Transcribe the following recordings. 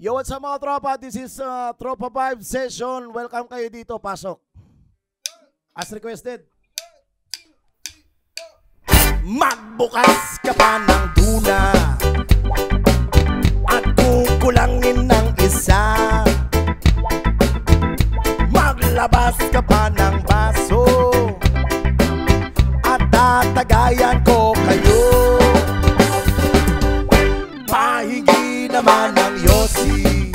Yo, what's up mga tropa? This is uh, Tropa 5 session. Welcome kayo dito. Pasok. As requested. Magbukas ka pa ng duna At kukulangin ng isa Maglabas ka pa ng baso At tatagayan ko naman ng yosi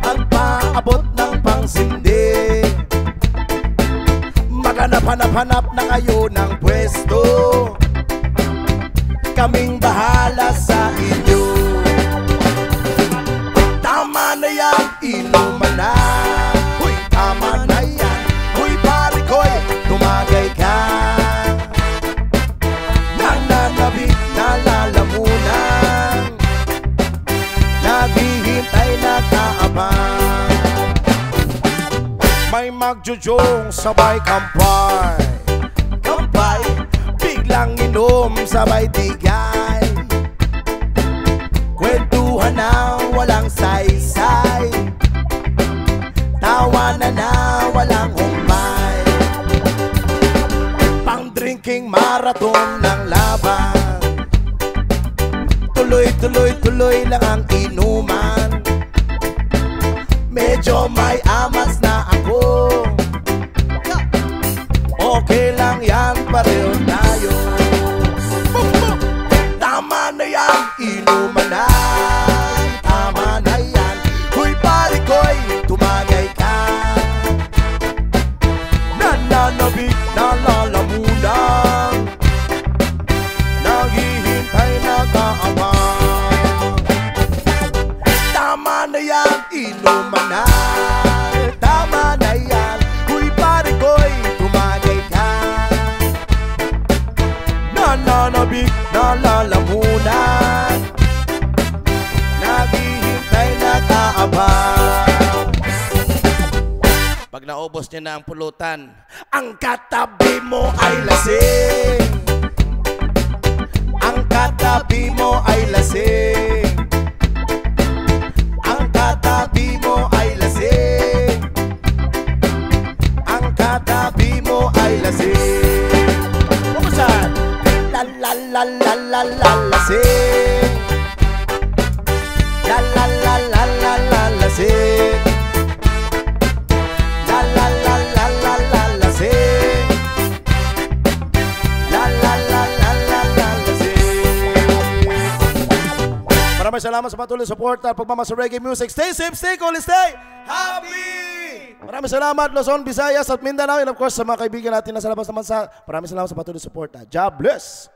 At paabot ng pangsindi. Maghanap-hanap-hanap na kayo ng pwesto. Kaming bahala Naghihintay na kaabang May magjujong sabay kampay. Kampay, biglang inom sabay tigay. Kwentuhan na walang saysay. Tawanan na walang humpay. Pang drinking marathon ng laban. Tuloy-tuloy-tuloy lang ang inuman Okay lang yan, pareho tayo. Tama na yan, inuman na. Tama na yan. Huy pare ko'y tumagay ka. Nananabik na lalamunan Naghihintay na kaabang Tama na yan, inuman na Naubos niya na ang pulutan. Ang katabi mo ay lasing. Ang katabi mo ay lasing. Ang katabi mo ay lasing. Ang katabi mo ay lasing. Kumusta? La la la la la la lasing Maraming salamat sa patuloy support at pagmamahal sa reggae music. Stay safe, stay cool, stay happy! Maraming salamat Luzon, Visayas at Mindanao and of course sa mga kaibigan natin na sa labas ng bansa. Maraming salamat sa patuloy support. God bless!